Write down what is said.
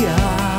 Yeah.